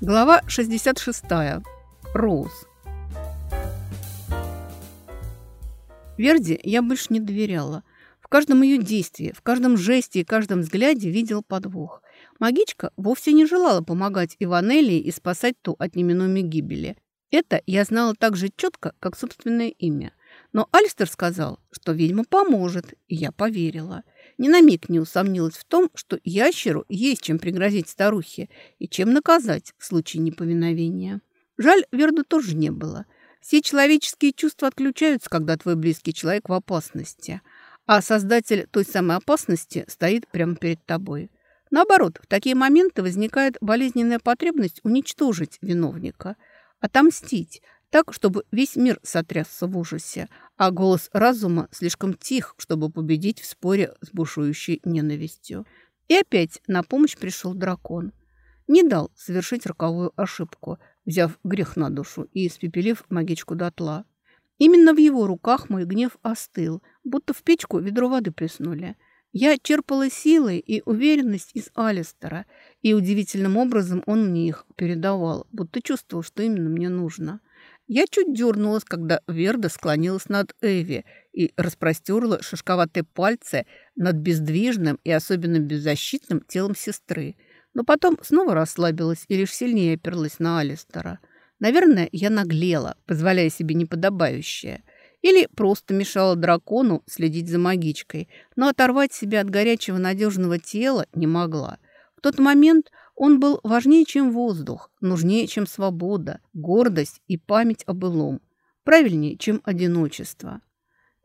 Глава 66. Роуз. Верди я больше не доверяла. В каждом ее действии, в каждом жесте и каждом взгляде видел подвох. Магичка вовсе не желала помогать Иванелии и спасать ту от неминуемой гибели. Это я знала так же четко, как собственное имя. Но Альстер сказал, что ведьма поможет, и я поверила. Ни на миг не усомнилась в том, что ящеру есть чем пригрозить старухе и чем наказать в случае неповиновения. Жаль, Верду тоже не было. Все человеческие чувства отключаются, когда твой близкий человек в опасности, а создатель той самой опасности стоит прямо перед тобой. Наоборот, в такие моменты возникает болезненная потребность уничтожить виновника, отомстить – так, чтобы весь мир сотрясся в ужасе, а голос разума слишком тих, чтобы победить в споре с бушующей ненавистью. И опять на помощь пришел дракон. Не дал совершить роковую ошибку, взяв грех на душу и испепелив магичку дотла. Именно в его руках мой гнев остыл, будто в печку ведро воды плеснули. Я черпала силы и уверенность из Алистера, и удивительным образом он мне их передавал, будто чувствовал, что именно мне нужно. Я чуть дернулась, когда Верда склонилась над Эви и распростерла шишковатые пальцы над бездвижным и особенно беззащитным телом сестры. Но потом снова расслабилась и лишь сильнее оперлась на Алистера. Наверное, я наглела, позволяя себе неподобающее. Или просто мешала дракону следить за магичкой, но оторвать себя от горячего надежного тела не могла. В тот момент он был важнее, чем воздух, нужнее, чем свобода, гордость и память о былом, правильнее, чем одиночество.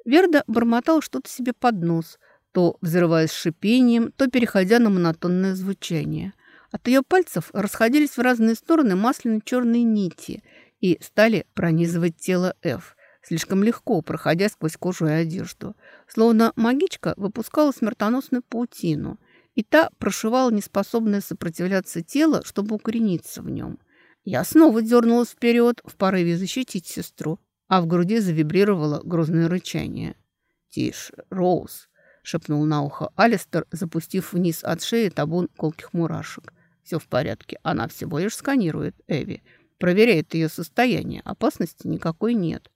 Верда бормотал что-то себе под нос, то взрываясь шипением, то переходя на монотонное звучание. От ее пальцев расходились в разные стороны масляно-черные нити и стали пронизывать тело Ф, слишком легко проходя сквозь кожу и одежду. Словно магичка выпускала смертоносную паутину – и та прошивала неспособное сопротивляться тело, чтобы укорениться в нем. Я снова дернулась вперед в порыве защитить сестру, а в груди завибрировало грозное рычание. «Тише, Роуз!» — шепнул на ухо Алистер, запустив вниз от шеи табун колких мурашек. «Все в порядке, она всего лишь сканирует Эви, проверяет ее состояние, опасности никакой нет».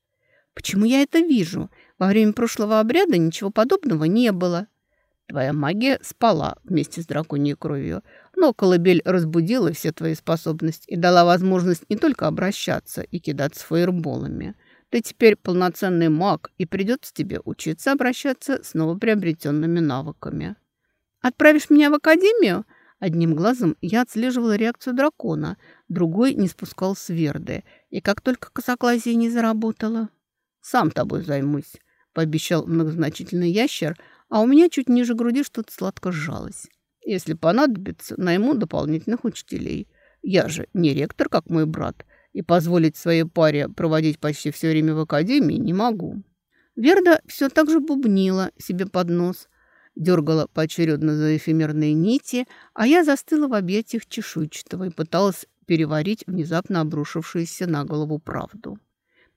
«Почему я это вижу? Во время прошлого обряда ничего подобного не было», Твоя магия спала вместе с драконьей кровью, но колыбель разбудила все твои способности и дала возможность не только обращаться и кидаться фаерболами. Ты теперь полноценный маг, и придется тебе учиться обращаться с новоприобретенными навыками. Отправишь меня в академию? Одним глазом я отслеживала реакцию дракона, другой не спускал с Верды, и как только косоглазие не заработало... «Сам тобой займусь», — пообещал многозначительный ящер, а у меня чуть ниже груди что-то сладко сжалось. Если понадобится, найму дополнительных учителей. Я же не ректор, как мой брат, и позволить своей паре проводить почти все время в академии не могу. Верда все так же бубнила себе под нос, дергала поочередно за эфемерные нити, а я застыла в объятиях чешуйчатого и пыталась переварить внезапно обрушившуюся на голову правду.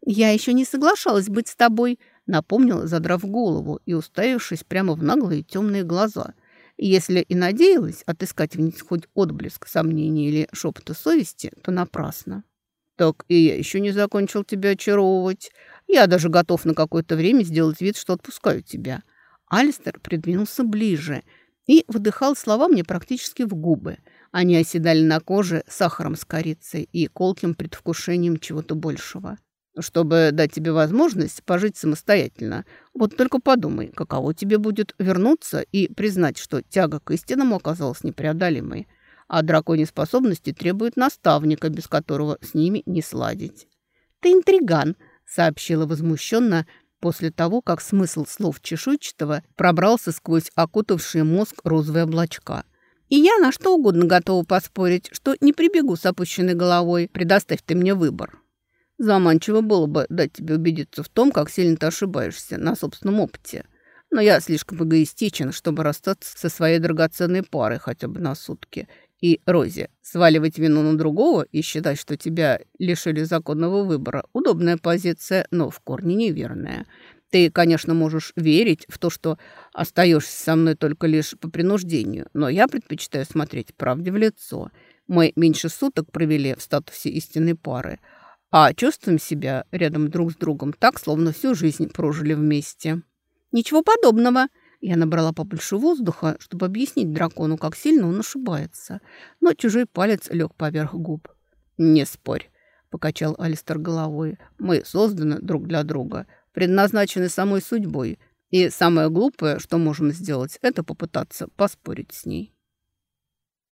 «Я еще не соглашалась быть с тобой», напомнил, задрав голову и уставившись прямо в наглые темные глаза. Если и надеялась отыскать в них хоть отблеск сомнения или шепота совести, то напрасно. «Так и я еще не закончил тебя очаровывать. Я даже готов на какое-то время сделать вид, что отпускаю тебя». Алистер придвинулся ближе и выдыхал слова мне практически в губы. Они оседали на коже сахаром с корицей и колким предвкушением чего-то большего чтобы дать тебе возможность пожить самостоятельно. Вот только подумай, каково тебе будет вернуться и признать, что тяга к истинному оказалась непреодолимой, а драконьи способности требуют наставника, без которого с ними не сладить. «Ты интриган», — сообщила возмущенно после того, как смысл слов чешуйчатого пробрался сквозь окутавший мозг розовые облачка. «И я на что угодно готова поспорить, что не прибегу с опущенной головой. Предоставь ты мне выбор». Заманчиво было бы дать тебе убедиться в том, как сильно ты ошибаешься на собственном опыте. Но я слишком эгоистичен, чтобы расстаться со своей драгоценной парой хотя бы на сутки. И, Рози, сваливать вину на другого и считать, что тебя лишили законного выбора – удобная позиция, но в корне неверная. Ты, конечно, можешь верить в то, что остаешься со мной только лишь по принуждению, но я предпочитаю смотреть правде в лицо – Мы меньше суток провели в статусе истинной пары, а чувствуем себя рядом друг с другом так, словно всю жизнь прожили вместе. Ничего подобного. Я набрала побольше воздуха, чтобы объяснить дракону, как сильно он ошибается. Но чужой палец лег поверх губ. «Не спорь», — покачал Алистер головой. «Мы созданы друг для друга, предназначены самой судьбой. И самое глупое, что можем сделать, это попытаться поспорить с ней».